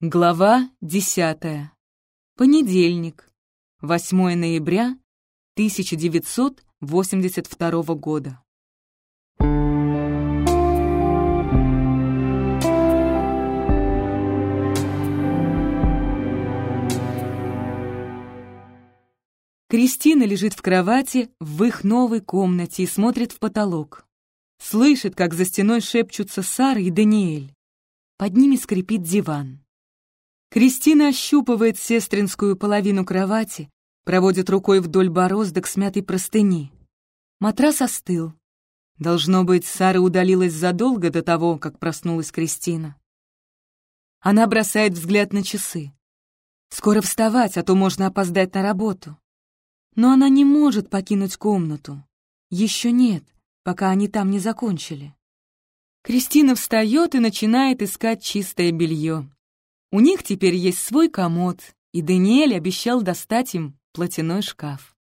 Глава десятая. Понедельник. 8 ноября 1982 года. Кристина лежит в кровати в их новой комнате и смотрит в потолок. Слышит, как за стеной шепчутся Сара и Даниэль. Под ними скрипит диван. Кристина ощупывает сестринскую половину кровати, проводит рукой вдоль бороздок смятой простыни. Матрас остыл. Должно быть, Сара удалилась задолго до того, как проснулась Кристина. Она бросает взгляд на часы. Скоро вставать, а то можно опоздать на работу. Но она не может покинуть комнату. Еще нет, пока они там не закончили. Кристина встает и начинает искать чистое белье. У них теперь есть свой комод, и Даниэль обещал достать им платяной шкаф.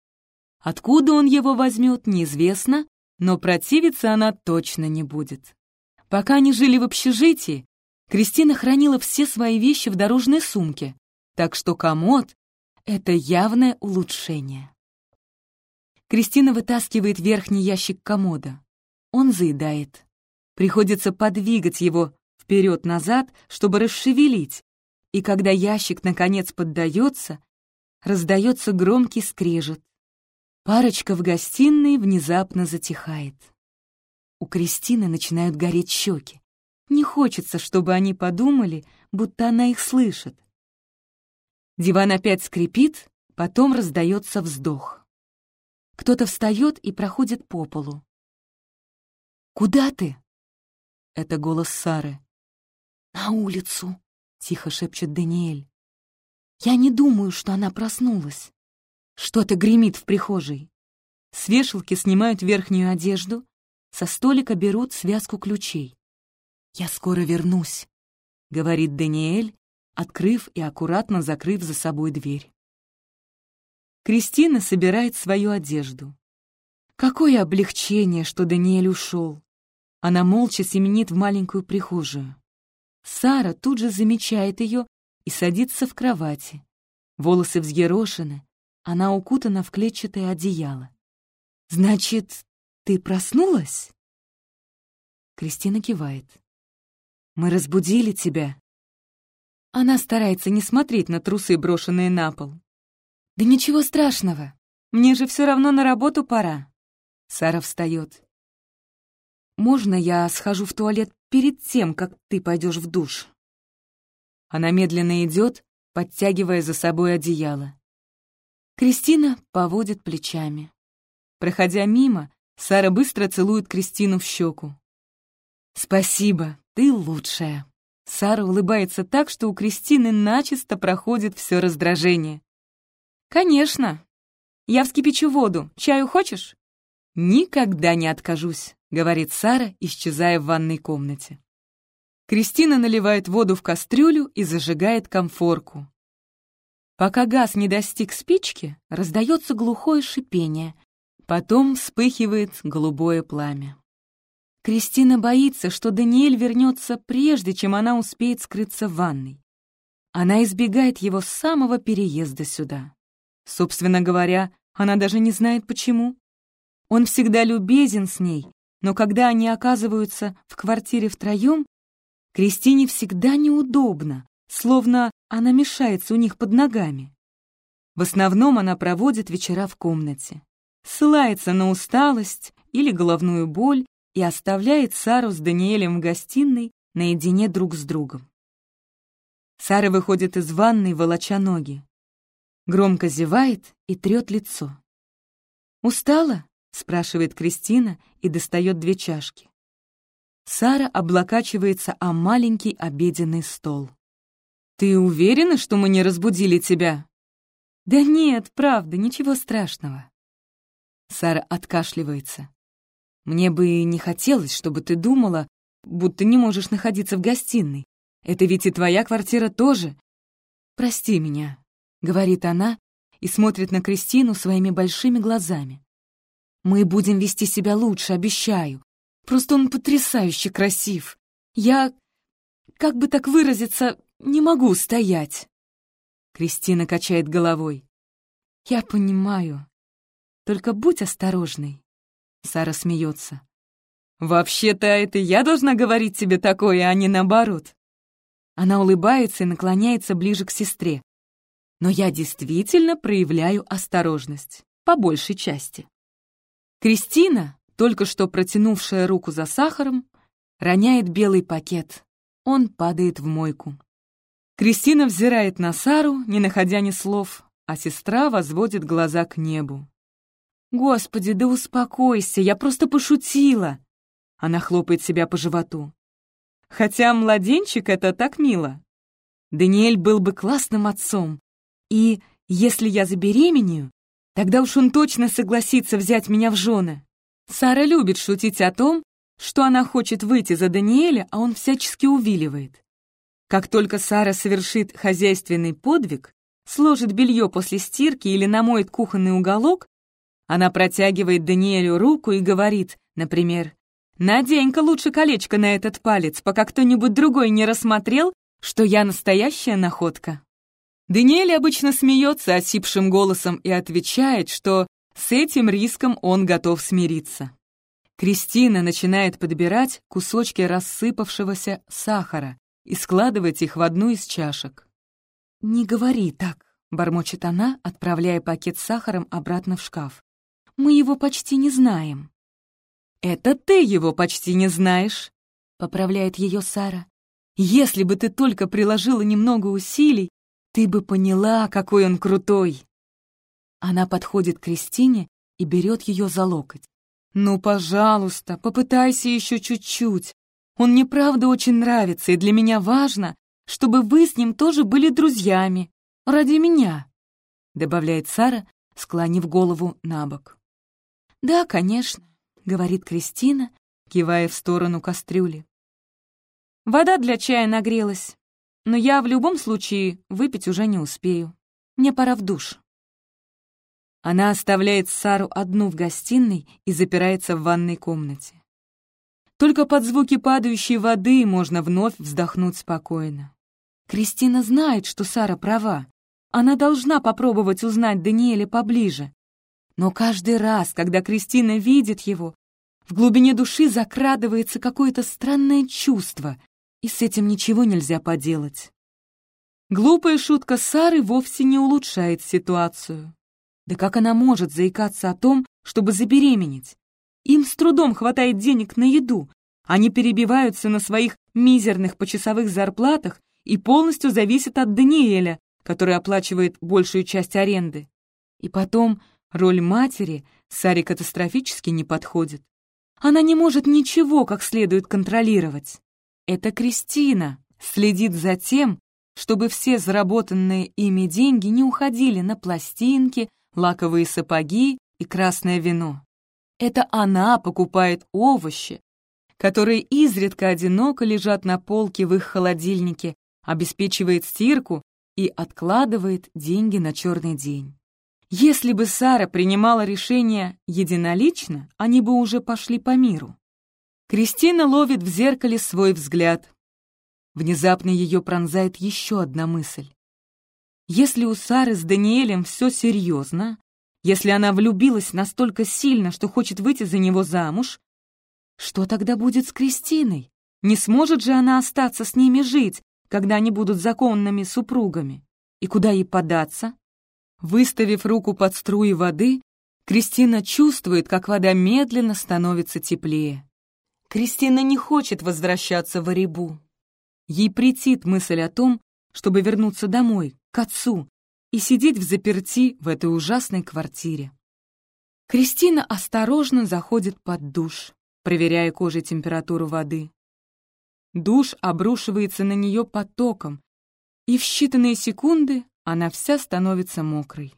Откуда он его возьмет, неизвестно, но противиться она точно не будет. Пока они жили в общежитии, Кристина хранила все свои вещи в дорожной сумке, так что комод — это явное улучшение. Кристина вытаскивает верхний ящик комода. Он заедает. Приходится подвигать его вперед-назад, чтобы расшевелить, и когда ящик наконец поддается, раздается громкий скрежет. Парочка в гостиной внезапно затихает. У Кристины начинают гореть щеки. Не хочется, чтобы они подумали, будто она их слышит. Диван опять скрипит, потом раздается вздох. Кто-то встает и проходит по полу. «Куда ты?» — это голос Сары. «На улицу», тихо шепчет Даниэль. Я не думаю, что она проснулась. Что-то гремит в прихожей. С вешалки снимают верхнюю одежду, со столика берут связку ключей. «Я скоро вернусь», — говорит Даниэль, открыв и аккуратно закрыв за собой дверь. Кристина собирает свою одежду. Какое облегчение, что Даниэль ушел. Она молча семенит в маленькую прихожую. Сара тут же замечает ее и садится в кровати. Волосы взъерошены, она укутана в клетчатое одеяло. «Значит, ты проснулась?» Кристина кивает. «Мы разбудили тебя». Она старается не смотреть на трусы, брошенные на пол. «Да ничего страшного. Мне же все равно на работу пора». Сара встает. «Можно я схожу в туалет перед тем, как ты пойдешь в душ?» Она медленно идет, подтягивая за собой одеяло. Кристина поводит плечами. Проходя мимо, Сара быстро целует Кристину в щеку. «Спасибо, ты лучшая». Сара улыбается так, что у Кристины начисто проходит все раздражение. «Конечно. Я вскипячу воду. Чаю хочешь?» «Никогда не откажусь», — говорит Сара, исчезая в ванной комнате. Кристина наливает воду в кастрюлю и зажигает комфорку. Пока газ не достиг спички, раздается глухое шипение. Потом вспыхивает голубое пламя. Кристина боится, что Даниэль вернется прежде, чем она успеет скрыться в ванной. Она избегает его с самого переезда сюда. Собственно говоря, она даже не знает почему. Он всегда любезен с ней, но когда они оказываются в квартире втроем, Кристине всегда неудобно, словно она мешается у них под ногами. В основном она проводит вечера в комнате, ссылается на усталость или головную боль и оставляет Сару с Даниэлем в гостиной наедине друг с другом. Сара выходит из ванной, волоча ноги. Громко зевает и трет лицо. «Устала?» — спрашивает Кристина и достает две чашки. Сара облокачивается о маленький обеденный стол. «Ты уверена, что мы не разбудили тебя?» «Да нет, правда, ничего страшного». Сара откашливается. «Мне бы не хотелось, чтобы ты думала, будто не можешь находиться в гостиной. Это ведь и твоя квартира тоже. Прости меня», — говорит она и смотрит на Кристину своими большими глазами. Мы будем вести себя лучше, обещаю. Просто он потрясающе красив. Я, как бы так выразиться, не могу стоять». Кристина качает головой. «Я понимаю. Только будь осторожной». Сара смеется. «Вообще-то это я должна говорить тебе такое, а не наоборот». Она улыбается и наклоняется ближе к сестре. Но я действительно проявляю осторожность, по большей части. Кристина, только что протянувшая руку за сахаром, роняет белый пакет. Он падает в мойку. Кристина взирает на Сару, не находя ни слов, а сестра возводит глаза к небу. «Господи, да успокойся, я просто пошутила!» Она хлопает себя по животу. «Хотя младенчик — это так мило. Даниэль был бы классным отцом. И если я забеременею, тогда уж он точно согласится взять меня в жены. Сара любит шутить о том, что она хочет выйти за Даниэля, а он всячески увиливает. Как только Сара совершит хозяйственный подвиг, сложит белье после стирки или намоет кухонный уголок, она протягивает Даниэлю руку и говорит, например, «Надень-ка лучше колечко на этот палец, пока кто-нибудь другой не рассмотрел, что я настоящая находка». Даниэль обычно смеется осипшим голосом и отвечает, что с этим риском он готов смириться. Кристина начинает подбирать кусочки рассыпавшегося сахара и складывать их в одну из чашек. «Не говори так», — бормочет она, отправляя пакет с сахаром обратно в шкаф. Мы его почти не знаем». «Это ты его почти не знаешь», — поправляет ее Сара. «Если бы ты только приложила немного усилий, ты бы поняла, какой он крутой». Она подходит к Кристине и берет ее за локоть. «Ну, пожалуйста, попытайся еще чуть-чуть. Он мне правда очень нравится, и для меня важно, чтобы вы с ним тоже были друзьями. Ради меня», — добавляет Сара, склонив голову на бок. «Да, конечно», — говорит Кристина, кивая в сторону кастрюли. «Вода для чая нагрелась, но я в любом случае выпить уже не успею. Мне пора в душ». Она оставляет Сару одну в гостиной и запирается в ванной комнате. Только под звуки падающей воды можно вновь вздохнуть спокойно. Кристина знает, что Сара права. Она должна попробовать узнать Даниэля поближе, но каждый раз, когда Кристина видит его, в глубине души закрадывается какое-то странное чувство, и с этим ничего нельзя поделать. Глупая шутка Сары вовсе не улучшает ситуацию. Да как она может заикаться о том, чтобы забеременеть? Им с трудом хватает денег на еду, они перебиваются на своих мизерных почасовых зарплатах и полностью зависят от Даниэля, который оплачивает большую часть аренды. И потом Роль матери Саре катастрофически не подходит. Она не может ничего как следует контролировать. Это Кристина следит за тем, чтобы все заработанные ими деньги не уходили на пластинки, лаковые сапоги и красное вино. Это она покупает овощи, которые изредка одиноко лежат на полке в их холодильнике, обеспечивает стирку и откладывает деньги на черный день. Если бы Сара принимала решение единолично, они бы уже пошли по миру. Кристина ловит в зеркале свой взгляд. Внезапно ее пронзает еще одна мысль. Если у Сары с Даниэлем все серьезно, если она влюбилась настолько сильно, что хочет выйти за него замуж, что тогда будет с Кристиной? Не сможет же она остаться с ними жить, когда они будут законными супругами? И куда ей податься? Выставив руку под струи воды, Кристина чувствует, как вода медленно становится теплее. Кристина не хочет возвращаться в Оребу. Ей претит мысль о том, чтобы вернуться домой, к отцу, и сидеть в заперти в этой ужасной квартире. Кристина осторожно заходит под душ, проверяя кожей температуру воды. Душ обрушивается на нее потоком, и в считанные секунды она вся становится мокрой.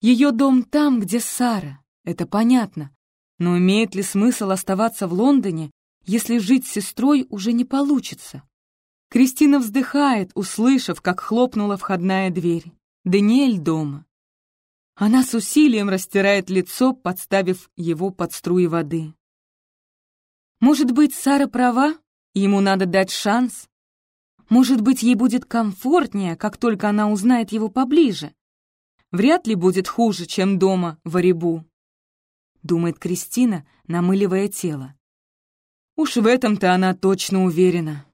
Ее дом там, где Сара, это понятно. Но имеет ли смысл оставаться в Лондоне, если жить с сестрой уже не получится? Кристина вздыхает, услышав, как хлопнула входная дверь. Даниэль дома. Она с усилием растирает лицо, подставив его под струи воды. Может быть, Сара права? Ему надо дать шанс? Может быть, ей будет комфортнее, как только она узнает его поближе. Вряд ли будет хуже, чем дома в Оребу. Думает Кристина, намыливая тело. Уж в этом-то она точно уверена.